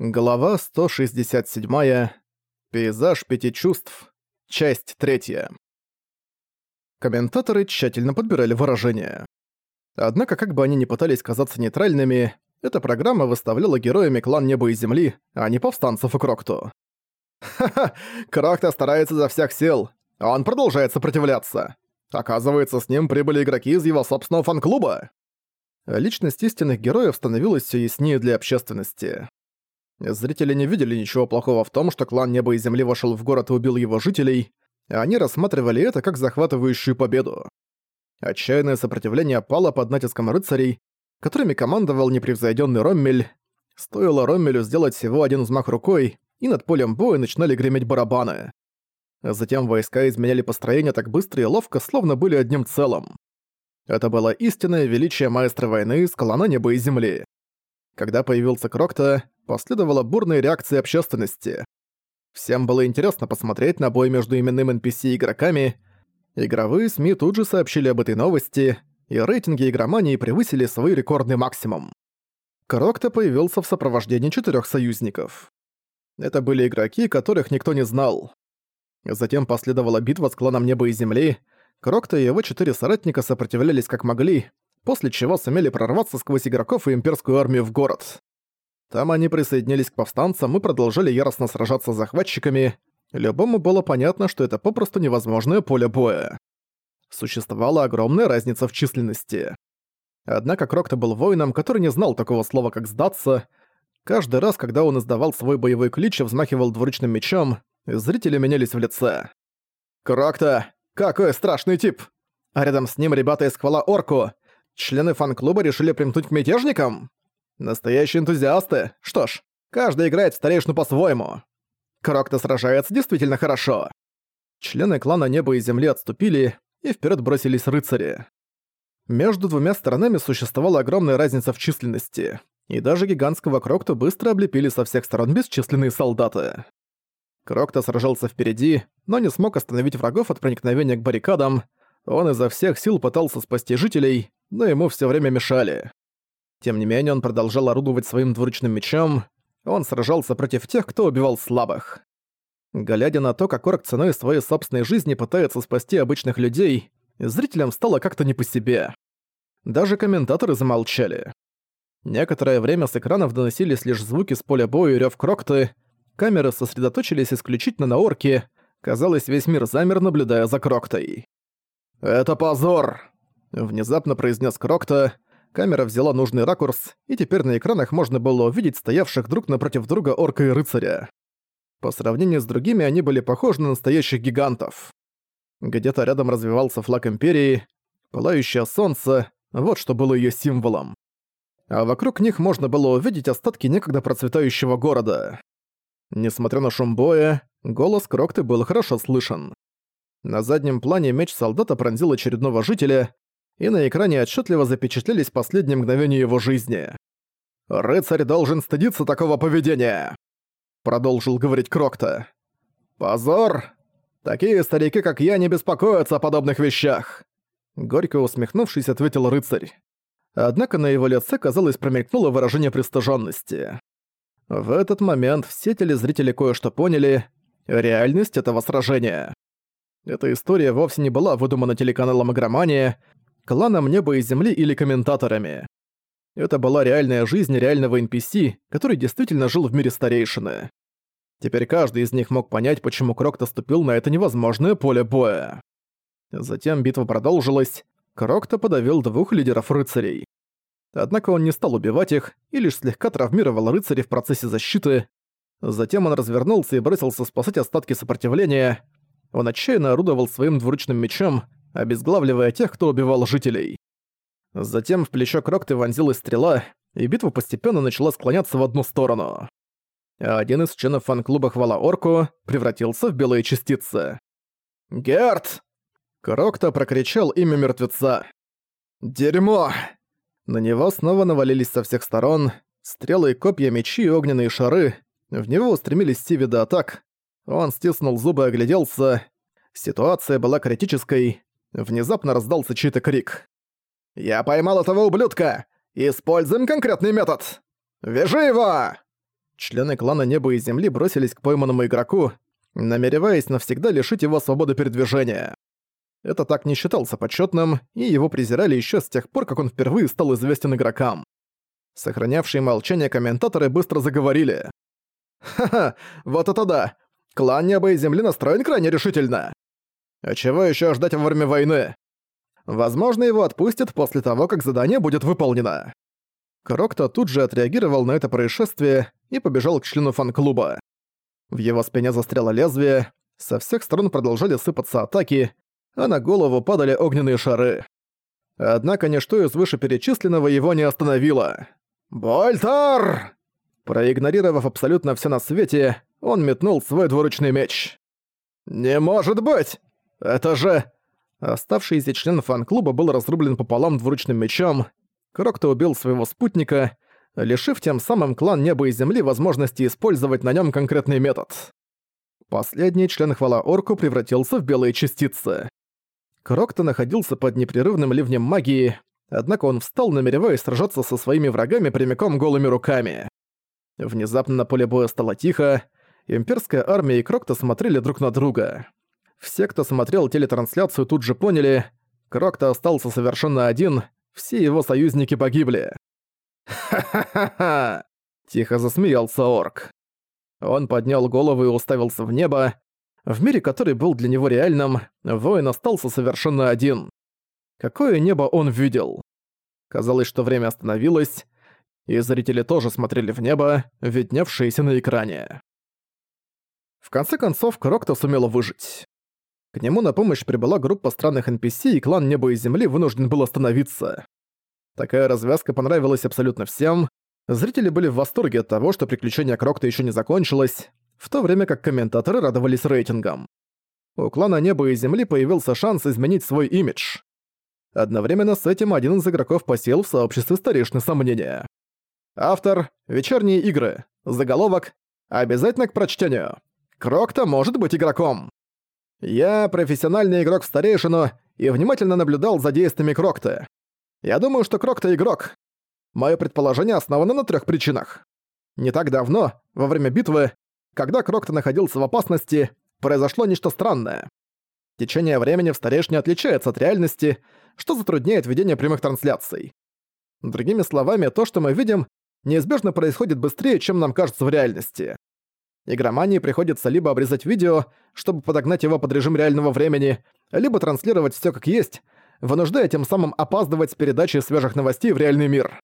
Глава 167. Пейзаж пяти чувств. Часть третья. Комментаторы тщательно подбирали выражения. Однако, как бы они ни пытались казаться нейтральными, эта программа выставляла героями клан Неба и Земли, а не повстанцев и Крокту. Ха-ха, Крокта старается за всех сил, а он продолжает сопротивляться. Оказывается, с ним прибыли игроки из его собственного фан-клуба. Личность истинных героев становилась все яснее для общественности. Зрители не видели ничего плохого в том, что клан Неба и Земли вошел в город и убил его жителей, а они рассматривали это как захватывающую победу. Отчаянное сопротивление пало под натиском рыцарей, которыми командовал непревзойденный Роммель. Стоило Роммелю сделать всего один взмах рукой, и над полем боя начинали греметь барабаны. Затем войска изменяли построение так быстро и ловко, словно были одним целым. Это было истинное величие маэстро войны с клана неба и земли. Когда появился Крокта, последовала бурная реакция общественности. Всем было интересно посмотреть на бой между именным NPC и игроками. Игровые СМИ тут же сообщили об этой новости, и рейтинги игромании превысили свой рекордный максимум. Крокта появился в сопровождении четырех союзников. Это были игроки, которых никто не знал. Затем последовала битва с кланом Неба и Земли. Крокта и его четыре соратника сопротивлялись как могли, после чего сумели прорваться сквозь игроков и имперскую армию в город. Там они присоединились к повстанцам и продолжали яростно сражаться с захватчиками. Любому было понятно, что это попросту невозможное поле боя. Существовала огромная разница в численности. Однако Крокто был воином, который не знал такого слова, как «сдаться». Каждый раз, когда он издавал свой боевой клич и взмахивал двуручным мечом, зрители менялись в лице. «Крокто! Какой страшный тип!» А рядом с ним ребята из хвала Орку. Члены фан-клуба решили примкнуть к мятежникам? Настоящие энтузиасты. Что ж, каждый играет старейшину по-своему. Крокто сражается действительно хорошо. Члены клана Неба и Земли отступили, и вперед бросились рыцари. Между двумя сторонами существовала огромная разница в численности, и даже гигантского Крокта быстро облепили со всех сторон бесчисленные солдаты. Крокто сражался впереди, но не смог остановить врагов от проникновения к баррикадам, он изо всех сил пытался спасти жителей, но ему все время мешали. Тем не менее, он продолжал орудовать своим двуручным мечом, он сражался против тех, кто убивал слабых. Глядя на то, как Орк ценой своей собственной жизни пытается спасти обычных людей, зрителям стало как-то не по себе. Даже комментаторы замолчали. Некоторое время с экранов доносились лишь звуки с поля боя и рёв Крокты, камеры сосредоточились исключительно на Орке, казалось, весь мир замер, наблюдая за Кроктой. «Это позор!» Внезапно произнес Крокта. Камера взяла нужный ракурс, и теперь на экранах можно было увидеть стоявших друг напротив друга орка и рыцаря. По сравнению с другими они были похожи на настоящих гигантов. Где-то рядом развивался флаг Империи, пылающее солнце, вот что было ее символом. А вокруг них можно было увидеть остатки некогда процветающего города. Несмотря на шум боя, голос Крокты был хорошо слышен. На заднем плане меч солдата пронзил очередного жителя, и на экране отчетливо запечатлелись последние мгновения его жизни. «Рыцарь должен стыдиться такого поведения!» Продолжил говорить Крокта. «Позор! Такие старики, как я, не беспокоятся о подобных вещах!» Горько усмехнувшись, ответил рыцарь. Однако на его лице, казалось, промелькнуло выражение пристыженности. В этот момент все телезрители кое-что поняли реальность этого сражения. Эта история вовсе не была выдумана телеканалом «Игромания», кланом неба и земли или комментаторами. Это была реальная жизнь реального NPC, который действительно жил в мире старейшины. Теперь каждый из них мог понять, почему Крокт ступил на это невозможное поле боя. Затем битва продолжилась, Крокта подавил двух лидеров рыцарей. Однако он не стал убивать их и лишь слегка травмировал рыцарей в процессе защиты. Затем он развернулся и бросился спасать остатки сопротивления. Он отчаянно орудовал своим двуручным мечом, обезглавливая тех, кто убивал жителей. Затем в плечо Крокты вонзилась стрела, и битва постепенно начала склоняться в одну сторону. Один из членов фан-клуба «Хвала Орку» превратился в белые частицы. «Герт!» Крокта прокричал имя мертвеца. «Дерьмо!» На него снова навалились со всех сторон. Стрелы, копья, мечи и огненные шары. В него устремились все виды атак. Он стиснул зубы и огляделся. Ситуация была критической. Внезапно раздался чей-то крик. «Я поймал этого ублюдка! Используем конкретный метод! Вяжи его!» Члены клана Неба и Земли бросились к пойманному игроку, намереваясь навсегда лишить его свободы передвижения. Это так не считался почётным, и его презирали ещё с тех пор, как он впервые стал известен игрокам. Сохранявшие молчание комментаторы быстро заговорили. «Ха-ха, вот это да! Клан Неба и Земли настроен крайне решительно!» А чего еще ждать в время войны? Возможно, его отпустят после того, как задание будет выполнено. Крокто тут же отреагировал на это происшествие и побежал к члену фан-клуба. В его спине застряло лезвие, со всех сторон продолжали сыпаться атаки, а на голову падали огненные шары. Однако ничто из вышеперечисленного его не остановило. «Больтар!» Проигнорировав абсолютно все на свете, он метнул свой двуручный меч. «Не может быть! Это же...» оставшийся член фан-клуба был разрублен пополам двуручным мечом. Крокто убил своего спутника, лишив тем самым клан Неба и Земли возможности использовать на нем конкретный метод. Последний член хвала Орку превратился в белые частицы. Крокто находился под непрерывным ливнем магии, однако он встал, намереваясь сражаться со своими врагами прямиком голыми руками. Внезапно на поле боя стало тихо, имперская армия и Крокто смотрели друг на друга. Все, кто смотрел телетрансляцию, тут же поняли, Крокто остался совершенно один, все его союзники погибли. «Ха-ха-ха-ха!» — тихо засмеялся орк. Он поднял голову и уставился в небо. В мире, который был для него реальным, воин остался совершенно один. Какое небо он видел? Казалось, что время остановилось, и зрители тоже смотрели в небо, видневшееся на экране. В конце концов, Крокто сумела выжить. К нему на помощь прибыла группа странных NPC, и клан Небо и Земли вынужден был остановиться. Такая развязка понравилась абсолютно всем. Зрители были в восторге от того, что приключение Крокта еще не закончилось, в то время как комментаторы радовались рейтингам. У клана Неба и Земли появился шанс изменить свой имидж. Одновременно с этим один из игроков посел в сообществе старейшины сомнения. Автор «Вечерние игры». Заголовок «Обязательно к прочтению». Крокта может быть игроком. Я профессиональный игрок в старейшину и внимательно наблюдал за действиями Крокта. Я думаю, что Крокта игрок. Мое предположение основано на трех причинах. Не так давно, во время битвы, когда Крокта находился в опасности, произошло нечто странное. Течение времени в старешне отличается от реальности, что затрудняет ведение прямых трансляций. Другими словами, то, что мы видим, неизбежно происходит быстрее, чем нам кажется в реальности. Игромании приходится либо обрезать видео, чтобы подогнать его под режим реального времени, либо транслировать все как есть, вынуждая тем самым опаздывать с передачей свежих новостей в реальный мир.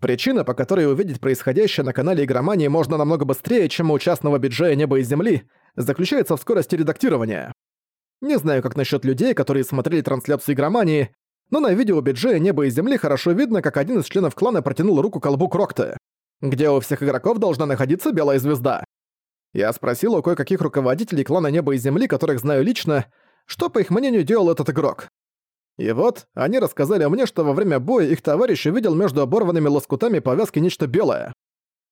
Причина, по которой увидеть происходящее на канале Игромании можно намного быстрее, чем у частного биджея неба и земли, заключается в скорости редактирования. Не знаю, как насчет людей, которые смотрели трансляцию Игромании, но на видео биджея неба и земли хорошо видно, как один из членов клана протянул руку к колбу Крокта, где у всех игроков должна находиться белая звезда. Я спросил у кое-каких руководителей клана Неба и Земли, которых знаю лично, что, по их мнению, делал этот игрок. И вот, они рассказали мне, что во время боя их товарищ увидел между оборванными лоскутами повязки нечто белое.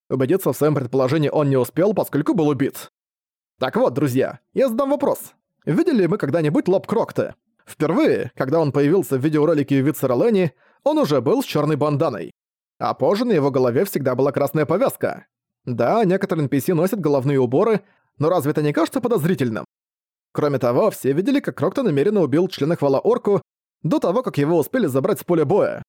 Убедиться в своем предположении он не успел, поскольку был убит. Так вот, друзья, я задам вопрос. Видели мы когда-нибудь лоб Крокта? Впервые, когда он появился в видеоролике Вице Ролени, он уже был с черной банданой. А позже на его голове всегда была красная повязка. Да, некоторые NPC носят головные уборы, но разве это не кажется подозрительным? Кроме того, все видели, как Крокто намеренно убил члена хвала Орку до того, как его успели забрать с поля боя.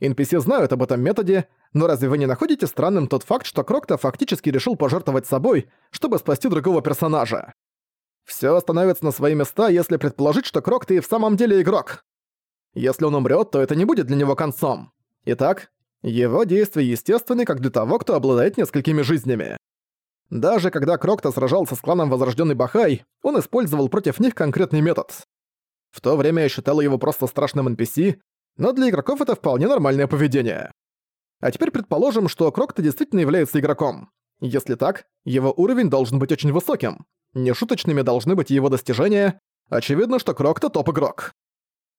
NPC знают об этом методе, но разве вы не находите странным тот факт, что Крокто фактически решил пожертвовать собой, чтобы спасти другого персонажа? Все становится на свои места, если предположить, что Крокто и в самом деле игрок. Если он умрет, то это не будет для него концом. Итак, его действия естественны как для того, кто обладает несколькими жизнями. Даже когда Крокта сражался с кланом Возрожденный Бахай, он использовал против них конкретный метод. В то время я считал его просто страшным NPC, но для игроков это вполне нормальное поведение. А теперь предположим, что Крокта действительно является игроком. Если так, его уровень должен быть очень высоким. Нешуточными должны быть его достижения. Очевидно, что Крокта топ-игрок.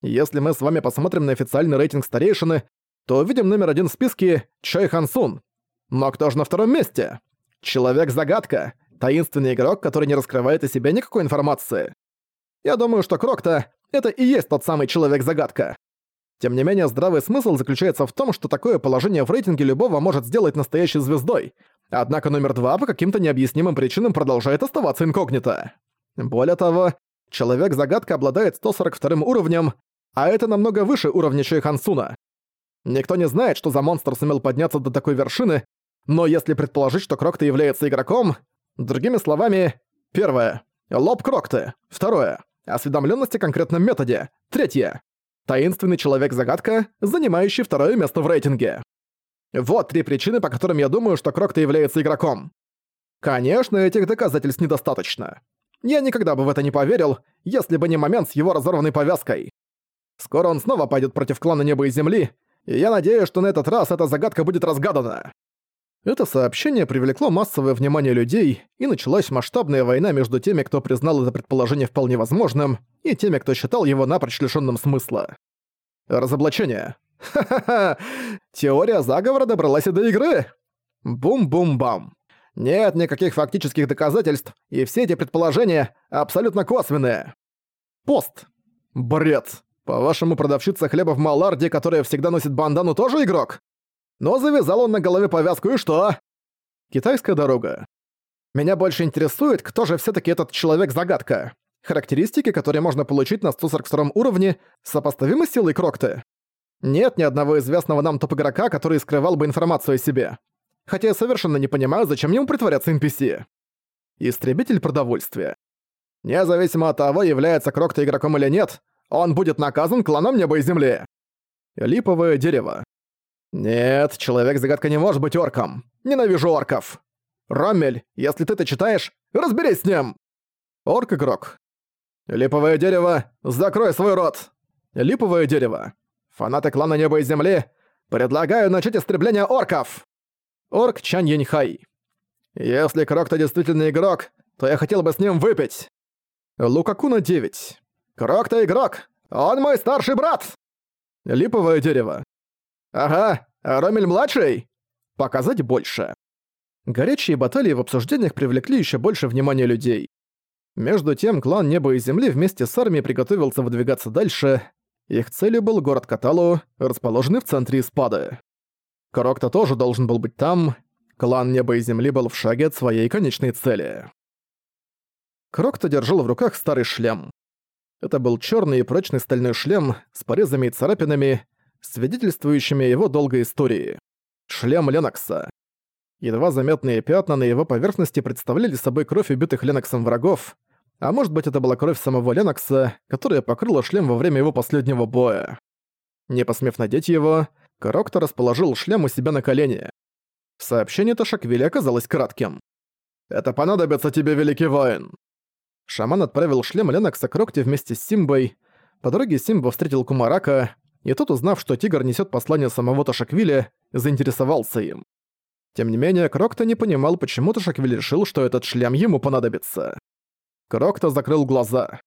Если мы с вами посмотрим на официальный рейтинг старейшины, то увидим номер один в списке Чой Хансун. Но кто же на втором месте? Человек-загадка, таинственный игрок, который не раскрывает из себя никакой информации. Я думаю, что Крокта — это и есть тот самый Человек-загадка. Тем не менее, здравый смысл заключается в том, что такое положение в рейтинге любого может сделать настоящей звездой. Однако номер два по каким-то необъяснимым причинам продолжает оставаться инкогнито. Более того, Человек-загадка обладает 142 уровнем, а это намного выше уровня Чой Хансуна. Никто не знает, что за монстр сумел подняться до такой вершины, но если предположить, что Крокта является игроком... Другими словами, первое — лоб Крокты, второе — осведомленность о конкретном методе, третье — таинственный человек-загадка, занимающий второе место в рейтинге. Вот три причины, по которым я думаю, что Крокта является игроком. Конечно, этих доказательств недостаточно. Я никогда бы в это не поверил, если бы не момент с его разорванной повязкой. Скоро он снова пойдет против клана Неба и Земли, я надеюсь, что на этот раз эта загадка будет разгадана. Это сообщение привлекло массовое внимание людей, и началась масштабная война между теми, кто признал это предположение вполне возможным, и теми, кто считал его напрочь лишённым смысла. Разоблачение. Ха-ха-ха! Теория заговора добралась и до игры! Бум-бум-бам. Нет никаких фактических доказательств, и все эти предположения абсолютно косвенные. Пост. Бред. По-вашему, продавщица хлеба в Маларди, которая всегда носит бандану, тоже игрок? Но завязал он на голове повязку, и что? Китайская дорога. Меня больше интересует, кто же все таки этот человек-загадка. Характеристики, которые можно получить на 142 уровне, сопоставимы с силой Крокты. Нет ни одного известного нам топ-игрока, который скрывал бы информацию о себе. Хотя я совершенно не понимаю, зачем ему притворяться NPC. Истребитель продовольствия. Независимо от того, является Крокта игроком или нет, он будет наказан кланом неба и земли. Липовое дерево. Нет, человек-загадка не может быть орком. Ненавижу орков. Роммель, если ты это читаешь, разберись с ним. Орк-игрок. Липовое дерево, закрой свой рот. Липовое дерево. Фанаты клана неба и земли, предлагаю начать истребление орков. Орк Чан Яньхай. Если Крок-то действительно игрок, то я хотел бы с ним выпить. Лукакуна 9. «Крок-то игрок! Он мой старший брат!» «Липовое дерево». «Ага, Ромель-младший?» «Показать больше». Горячие баталии в обсуждениях привлекли еще больше внимания людей. Между тем, клан Неба и Земли вместе с армией приготовился выдвигаться дальше. Их целью был город Каталу, расположенный в центре Испады. Крокта тоже должен был быть там. Клан Неба и Земли был в шаге от своей конечной цели. Крокта держал в руках старый шлем. Это был черный и прочный стальной шлем с порезами и царапинами, свидетельствующими его долгой истории. Шлем Ленокса. Едва заметные пятна на его поверхности представляли собой кровь убитых Леноксом врагов, а может быть это была кровь самого Ленокса, которая покрыла шлем во время его последнего боя. Не посмев надеть его, Крокто расположил шлем у себя на колени. Сообщение Ташаквили оказалось кратким. «Это понадобится тебе, великий воин!» Шаман отправил шлем Ленок к Сокрокте вместе с Симбой. По дороге Симба встретил Кумарака, и тот, узнав, что тигр несет послание самого Ташаквили, заинтересовался им. Тем не менее, Крокта не понимал, почему Ташаквили решил, что этот шлем ему понадобится. Крокта закрыл глаза.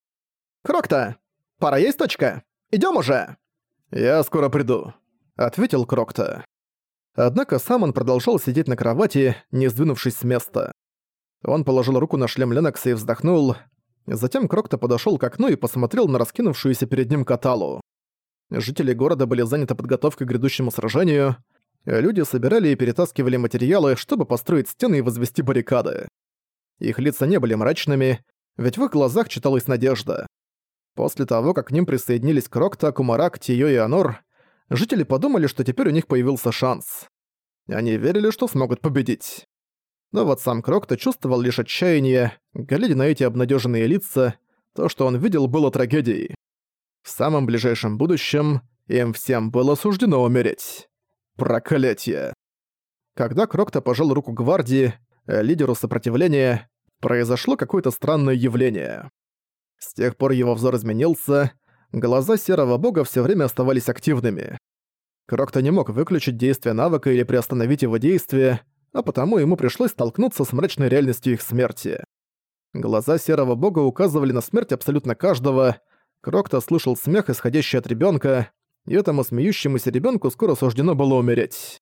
«Крокта, пора есть точка! Идём уже!» «Я скоро приду», — ответил Крокта. Однако сам он продолжал сидеть на кровати, не сдвинувшись с места. Он положил руку на шлем Ленокса и вздохнул — Затем Крокто подошёл к окну и посмотрел на раскинувшуюся перед ним каталу. Жители города были заняты подготовкой к грядущему сражению. Люди собирали и перетаскивали материалы, чтобы построить стены и возвести баррикады. Их лица не были мрачными, ведь в их глазах читалась надежда. После того, как к ним присоединились Крокта, Кумарак, Тиё и Анор, жители подумали, что теперь у них появился шанс. Они верили, что смогут победить. Но вот сам Крокто чувствовал лишь отчаяние, глядя на эти обнадеженные лица, то, что он видел, было трагедией. В самом ближайшем будущем им всем было суждено умереть. Проклятие. Когда Крокто пожал руку гвардии, э, лидеру сопротивления, произошло какое-то странное явление. С тех пор его взор изменился, глаза Серого Бога все время оставались активными. Крокто не мог выключить действие навыка или приостановить его действие, а потому ему пришлось столкнуться с мрачной реальностью их смерти. Глаза Серого Бога указывали на смерть абсолютно каждого. Крокто слышал смех, исходящий от ребенка, и этому смеющемуся ребенку скоро суждено было умереть.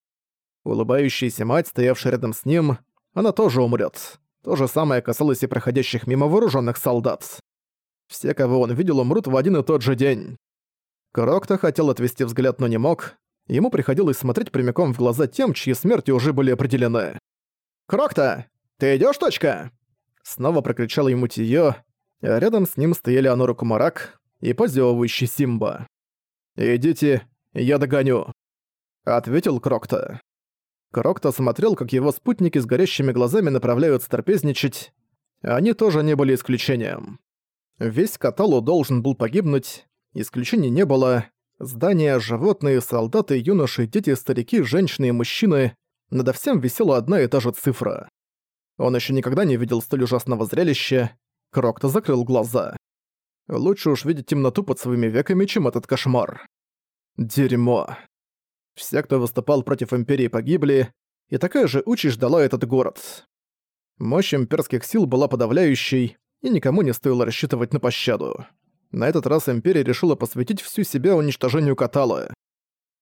Улыбающаяся мать, стоявшая рядом с ним, она тоже умрет. То же самое касалось и проходящих мимо вооруженных солдат. Все, кого он видел, умрут в один и тот же день. Крокто хотел отвести взгляд, но не мог. Ему приходилось смотреть прямиком в глаза тем, чьи смерти уже были определены. «Крокта, ты идёшь, точка?» Снова прокричал ему Тиё, рядом с ним стояли Анора Кумарак и позёвывающий Симба. «Идите, я догоню», — ответил Крокта. Крокта смотрел, как его спутники с горящими глазами направляются трапезничать. Они тоже не были исключением. Весь Каталу должен был погибнуть, исключений не было, Здания, животные, солдаты, юноши, дети, старики, женщины и мужчины. Надо всем висела одна и та же цифра. Он еще никогда не видел столь ужасного зрелища. Крокто закрыл глаза. Лучше уж видеть темноту под своими веками, чем этот кошмар. Дерьмо. Все, кто выступал против Империи, погибли, и такая же участь ждала этот город. Мощь имперских сил была подавляющей, и никому не стоило рассчитывать на пощаду. На этот раз Империя решила посвятить всю себя уничтожению Катала.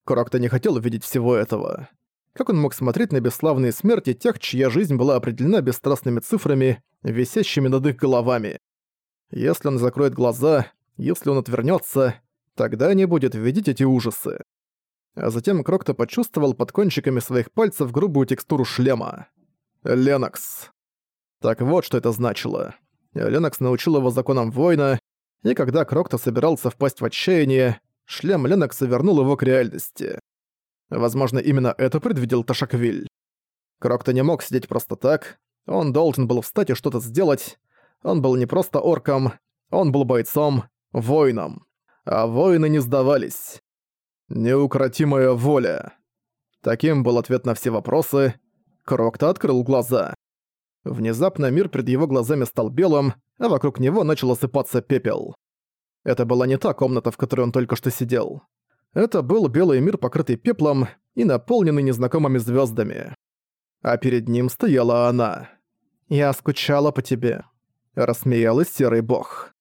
Крокто не хотел видеть всего этого. Как он мог смотреть на бесславные смерти тех, чья жизнь была определена бесстрастными цифрами, висящими над их головами? Если он закроет глаза, если он отвернется, тогда не будет видеть эти ужасы. А затем Крокто почувствовал под кончиками своих пальцев грубую текстуру шлема. Ленокс. Так вот, что это значило. Ленокс научил его законам воина, и когда Крокто собирался впасть в отчаяние, шлем Ленокса вернул его к реальности. Возможно, именно это предвидел Ташаквиль. Крокто не мог сидеть просто так, он должен был встать и что-то сделать. Он был не просто орком, он был бойцом, воином. А воины не сдавались. Неукротимая воля. Таким был ответ на все вопросы. Крокто открыл глаза. Внезапно мир перед его глазами стал белым, а вокруг него начал осыпаться пепел. Это была не та комната, в которой он только что сидел. Это был белый мир, покрытый пеплом и наполненный незнакомыми звездами. А перед ним стояла она. «Я скучала по тебе», — рассмеялась серый бог.